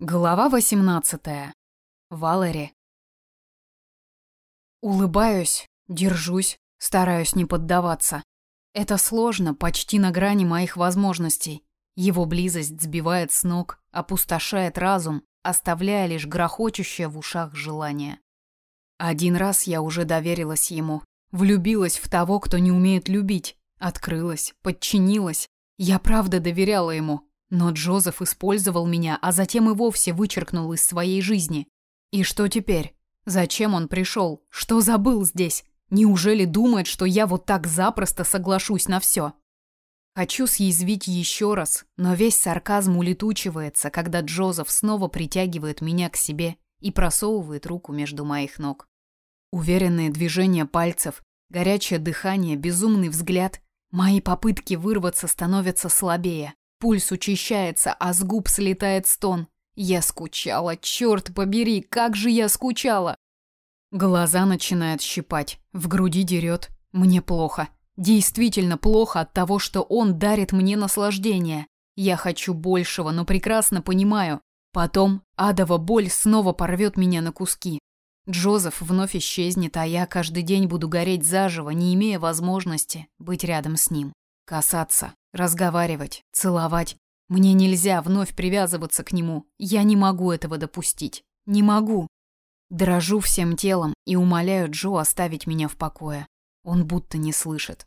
Глава 18. Валери. Улыбаюсь, держусь, стараюсь не поддаваться. Это сложно, почти на грани моих возможностей. Его близость сбивает с ног, опустошает разум, оставляя лишь грохочущее в ушах желание. Один раз я уже доверилась ему, влюбилась в того, кто не умеет любить, открылась, подчинилась. Я правда доверяла ему, но Джозеф использовал меня, а затем и вовсе вычеркнул из своей жизни. И что теперь? Зачем он пришел? Что забыл здесь? Неужели думает, что я вот так запросто соглашусь на все? Хочу съязвить еще раз, но весь сарказм улетучивается, когда Джозеф снова притягивает меня к себе и просовывает руку между моих ног. Уверенные движения пальцев, горячее дыхание, безумный взгляд. Мои попытки вырваться становятся слабее. Пульс учащается, а с губ слетает стон. Я скучала, черт побери, как же я скучала! Глаза начинают щипать, в груди дерет. Мне плохо. Действительно плохо от того, что он дарит мне наслаждение. Я хочу большего, но прекрасно понимаю. Потом адова боль снова порвет меня на куски. Джозеф вновь исчезнет, а я каждый день буду гореть заживо, не имея возможности быть рядом с ним. Касаться, разговаривать, целовать. Мне нельзя вновь привязываться к нему. Я не могу этого допустить. Не могу. Дрожу всем телом и умоляю Джо оставить меня в покое. Он будто не слышит.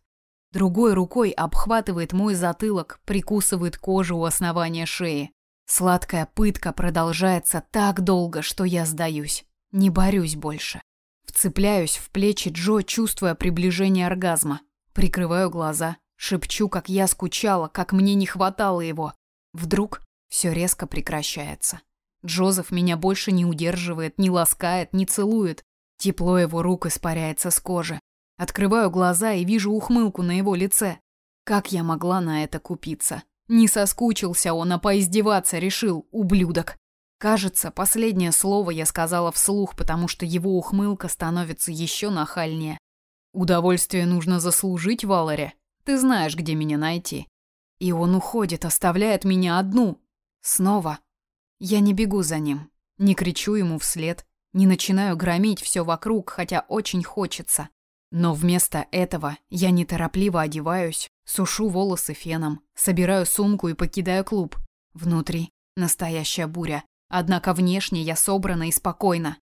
Другой рукой обхватывает мой затылок, прикусывает кожу у основания шеи. Сладкая пытка продолжается так долго, что я сдаюсь. Не борюсь больше. Вцепляюсь в плечи Джо, чувствуя приближение оргазма. Прикрываю глаза, Шепчу, как я скучала, как мне не хватало его. Вдруг все резко прекращается. Джозеф меня больше не удерживает, не ласкает, не целует. Тепло его рук испаряется с кожи. Открываю глаза и вижу ухмылку на его лице. Как я могла на это купиться? Не соскучился он, а поиздеваться решил, ублюдок. Кажется, последнее слово я сказала вслух, потому что его ухмылка становится еще нахальнее. Удовольствие нужно заслужить, Валаре. Ты знаешь, где меня найти. И он уходит, оставляет меня одну. Снова. Я не бегу за ним, не кричу ему вслед, не начинаю громить все вокруг, хотя очень хочется. Но вместо этого я неторопливо одеваюсь, сушу волосы феном, собираю сумку и покидаю клуб. Внутри настоящая буря, однако внешне я собрана и спокойна.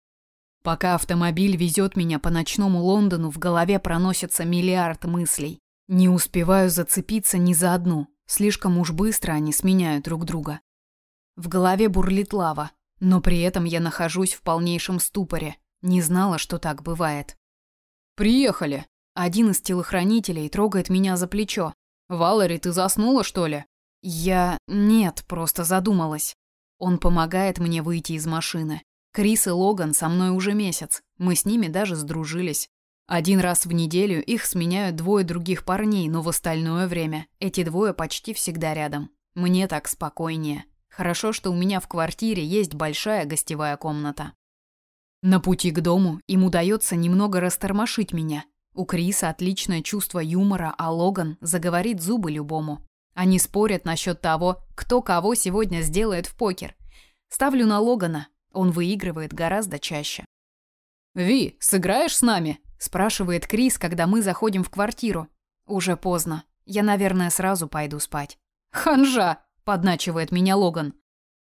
Пока автомобиль везет меня по ночному Лондону, в голове проносится миллиард мыслей. Не успеваю зацепиться ни за одну. Слишком уж быстро они сменяют друг друга. В голове бурлит лава, но при этом я нахожусь в полнейшем ступоре. Не знала, что так бывает. «Приехали!» Один из телохранителей трогает меня за плечо. «Валери, ты заснула, что ли?» Я... Нет, просто задумалась. Он помогает мне выйти из машины. Крис и Логан со мной уже месяц. Мы с ними даже сдружились. Один раз в неделю их сменяют двое других парней, но в остальное время эти двое почти всегда рядом. Мне так спокойнее. Хорошо, что у меня в квартире есть большая гостевая комната. На пути к дому им удается немного растормошить меня. У Криса отличное чувство юмора, а Логан заговорит зубы любому. Они спорят насчет того, кто кого сегодня сделает в покер. Ставлю на Логана. Он выигрывает гораздо чаще. «Ви, сыграешь с нами?» Спрашивает Крис, когда мы заходим в квартиру. Уже поздно. Я, наверное, сразу пойду спать. Ханжа, подначивает меня Логан.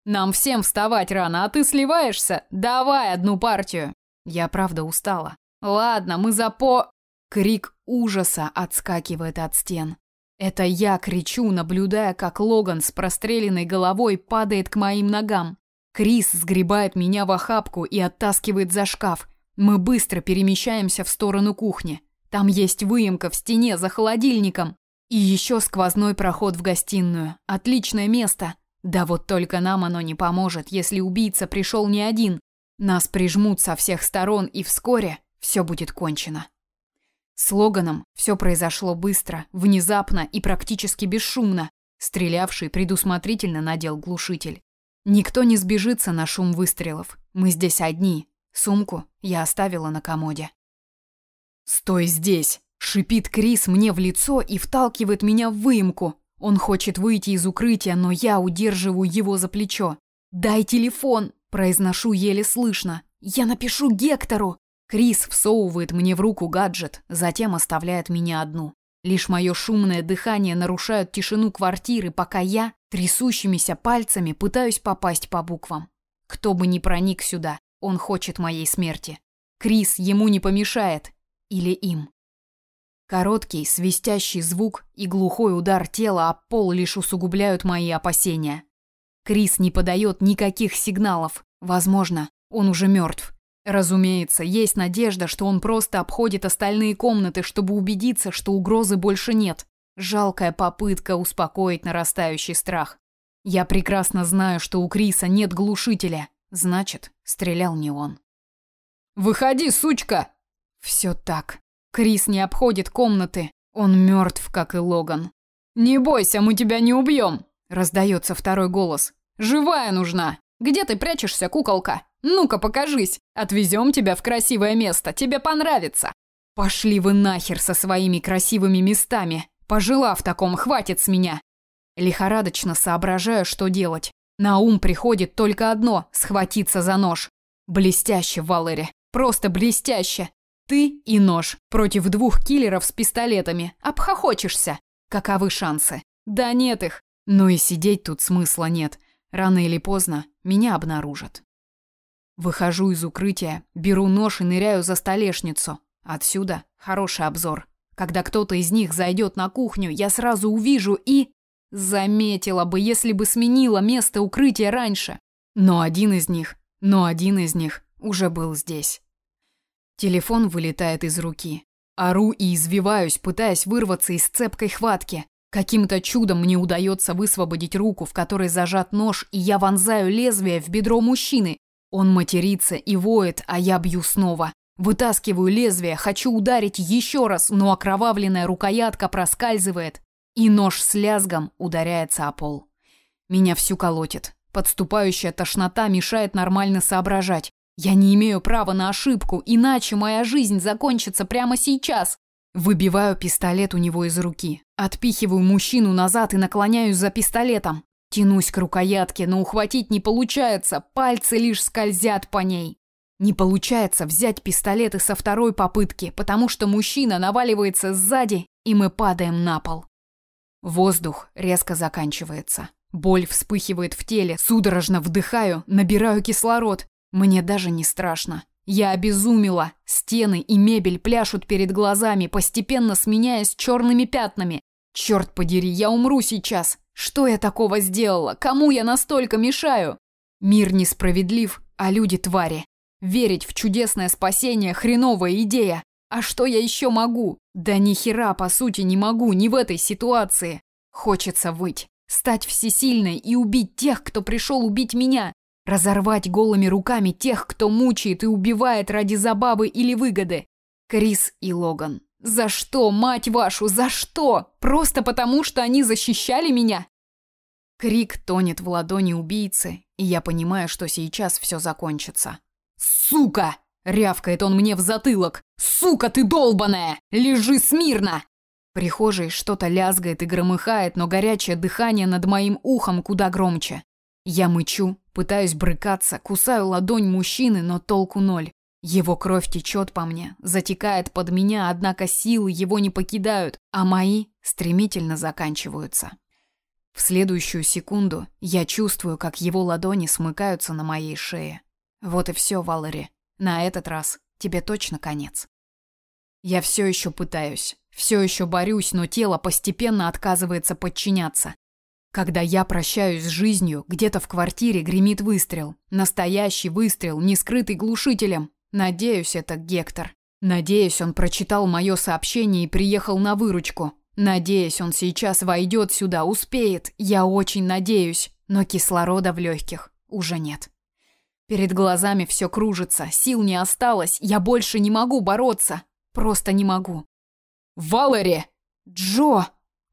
Нам всем вставать рано, а ты сливаешься? Давай одну партию. Я правда устала. Ладно, мы за по Крик ужаса отскакивает от стен. Это я кричу, наблюдая, как Логан с простреленной головой падает к моим ногам. Крис сгребает меня в охапку и оттаскивает за шкаф. Мы быстро перемещаемся в сторону кухни. Там есть выемка в стене за холодильником. И еще сквозной проход в гостиную. Отличное место. Да вот только нам оно не поможет, если убийца пришел не один. Нас прижмут со всех сторон, и вскоре все будет кончено. С Логаном все произошло быстро, внезапно и практически бесшумно. Стрелявший предусмотрительно надел глушитель. Никто не сбежится на шум выстрелов. Мы здесь одни, Сумку я оставила на комоде. «Стой здесь!» – шипит Крис мне в лицо и вталкивает меня в выемку. Он хочет выйти из укрытия, но я удерживаю его за плечо. «Дай телефон!» – произношу еле слышно. «Я напишу Гектору!» Крис всовывает мне в руку гаджет, затем оставляет меня одну. Лишь мое шумное дыхание нарушает тишину квартиры, пока я трясущимися пальцами пытаюсь попасть по буквам. Кто бы ни проник сюда, он хочет моей смерти. Крис ему не помешает. Или им. Короткий, свистящий звук и глухой удар тела об пол лишь усугубляют мои опасения. Крис не подает никаких сигналов. Возможно, он уже мертв. Разумеется, есть надежда, что он просто обходит остальные комнаты, чтобы убедиться, что угрозы больше нет. Жалкая попытка успокоить нарастающий страх. Я прекрасно знаю, что у Криса нет глушителя. Значит, стрелял не он. «Выходи, сучка!» Все так. Крис не обходит комнаты. Он мертв, как и Логан. «Не бойся, мы тебя не убьем!» Раздается второй голос. «Живая нужна! Где ты прячешься, куколка?» Ну-ка, покажись. Отвезем тебя в красивое место. Тебе понравится. Пошли вы нахер со своими красивыми местами. Пожила в таком, хватит с меня. Лихорадочно соображаю, что делать. На ум приходит только одно схватиться за нож. Блестяще, Валери. Просто блестяще. Ты и нож против двух киллеров с пистолетами. Обхохочешься. Каковы шансы? Да нет их. Но и сидеть тут смысла нет. Рано или поздно меня обнаружат. Выхожу из укрытия, беру нож и ныряю за столешницу. Отсюда хороший обзор. Когда кто-то из них зайдет на кухню, я сразу увижу и... Заметила бы, если бы сменила место укрытия раньше. Но один из них, но один из них уже был здесь. Телефон вылетает из руки. Ору и извиваюсь, пытаясь вырваться из цепкой хватки. Каким-то чудом мне удается высвободить руку, в которой зажат нож, и я вонзаю лезвие в бедро мужчины, он матерится и воет, а я бью снова. Вытаскиваю лезвие, хочу ударить еще раз, но окровавленная рукоятка проскальзывает, и нож с лязгом ударяется о пол. Меня всю колотит. Подступающая тошнота мешает нормально соображать. Я не имею права на ошибку, иначе моя жизнь закончится прямо сейчас. Выбиваю пистолет у него из руки, отпихиваю мужчину назад и наклоняюсь за пистолетом. Тянусь к рукоятке, но ухватить не получается, пальцы лишь скользят по ней. Не получается взять пистолеты со второй попытки, потому что мужчина наваливается сзади, и мы падаем на пол. Воздух резко заканчивается. Боль вспыхивает в теле, судорожно вдыхаю, набираю кислород. Мне даже не страшно. Я обезумела. Стены и мебель пляшут перед глазами, постепенно сменяясь черными пятнами. Черт подери, я умру сейчас. Что я такого сделала? Кому я настолько мешаю? Мир несправедлив, а люди твари. Верить в чудесное спасение хреновая идея. А что я еще могу? Да ни хера по сути не могу ни в этой ситуации. Хочется выть, стать всесильной и убить тех, кто пришел убить меня, разорвать голыми руками тех, кто мучает и убивает ради забавы или выгоды. Крис и Логан. За что, мать вашу, за что? Просто потому, что они защищали меня? Крик тонет в ладони убийцы, и я понимаю, что сейчас все закончится. «Сука!» — рявкает он мне в затылок. «Сука ты долбаная! Лежи смирно!» Прихожей что-то лязгает и громыхает, но горячее дыхание над моим ухом куда громче. Я мычу, пытаюсь брыкаться, кусаю ладонь мужчины, но толку ноль. Его кровь течет по мне, затекает под меня, однако силы его не покидают, а мои стремительно заканчиваются. В следующую секунду я чувствую, как его ладони смыкаются на моей шее. Вот и все, Валери. На этот раз тебе точно конец. Я все еще пытаюсь, все еще борюсь, но тело постепенно отказывается подчиняться. Когда я прощаюсь с жизнью, где-то в квартире гремит выстрел. Настоящий выстрел, не скрытый глушителем. Надеюсь, это Гектор. Надеюсь, он прочитал мое сообщение и приехал на выручку. Надеюсь, он сейчас войдет сюда, успеет. Я очень надеюсь, но кислорода в легких уже нет. Перед глазами все кружится, сил не осталось, я больше не могу бороться. Просто не могу. Валери! Джо!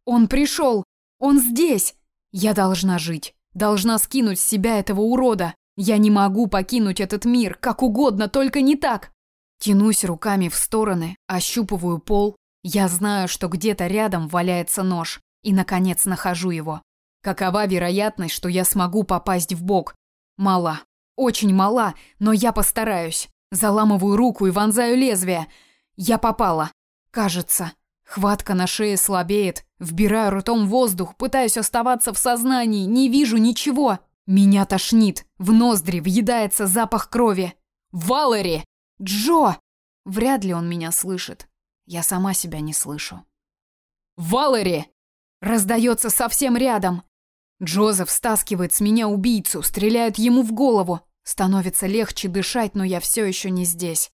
Он пришел! Он здесь! Я должна жить. Должна скинуть с себя этого урода. Я не могу покинуть этот мир, как угодно, только не так. Тянусь руками в стороны, ощупываю пол, я знаю, что где-то рядом валяется нож, и наконец нахожу его. Какова вероятность, что я смогу попасть в бок? Мала. Очень мала, но я постараюсь. Заламываю руку и вонзаю лезвие. Я попала. Кажется. Хватка на шее слабеет. Вбираю ртом воздух, пытаюсь оставаться в сознании, не вижу ничего. Меня тошнит. В ноздри въедается запах крови. «Валери!» «Джо!» Вряд ли он меня слышит. Я сама себя не слышу. «Валери!» Раздается совсем рядом. Джозеф стаскивает с меня убийцу, стреляет ему в голову. Становится легче дышать, но я все еще не здесь.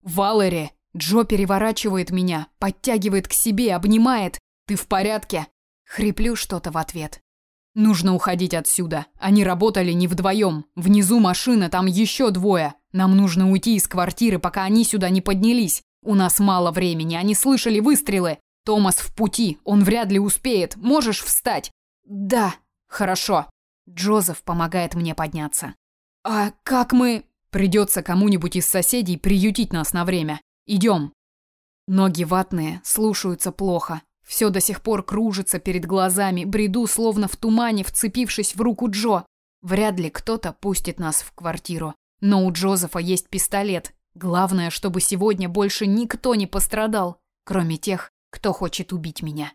«Валери!» Джо переворачивает меня, подтягивает к себе, обнимает. «Ты в порядке?» Хриплю что-то в ответ. «Нужно уходить отсюда. Они работали не вдвоем. Внизу машина, там еще двое. Нам нужно уйти из квартиры, пока они сюда не поднялись. У нас мало времени, они слышали выстрелы. Томас в пути, он вряд ли успеет. Можешь встать?» «Да». «Хорошо». Джозеф помогает мне подняться. «А как мы...» «Придется кому-нибудь из соседей приютить нас на время. Идем». Ноги ватные, слушаются плохо. Все до сих пор кружится перед глазами, бреду словно в тумане, вцепившись в руку Джо. Вряд ли кто-то пустит нас в квартиру. Но у Джозефа есть пистолет. Главное, чтобы сегодня больше никто не пострадал, кроме тех, кто хочет убить меня.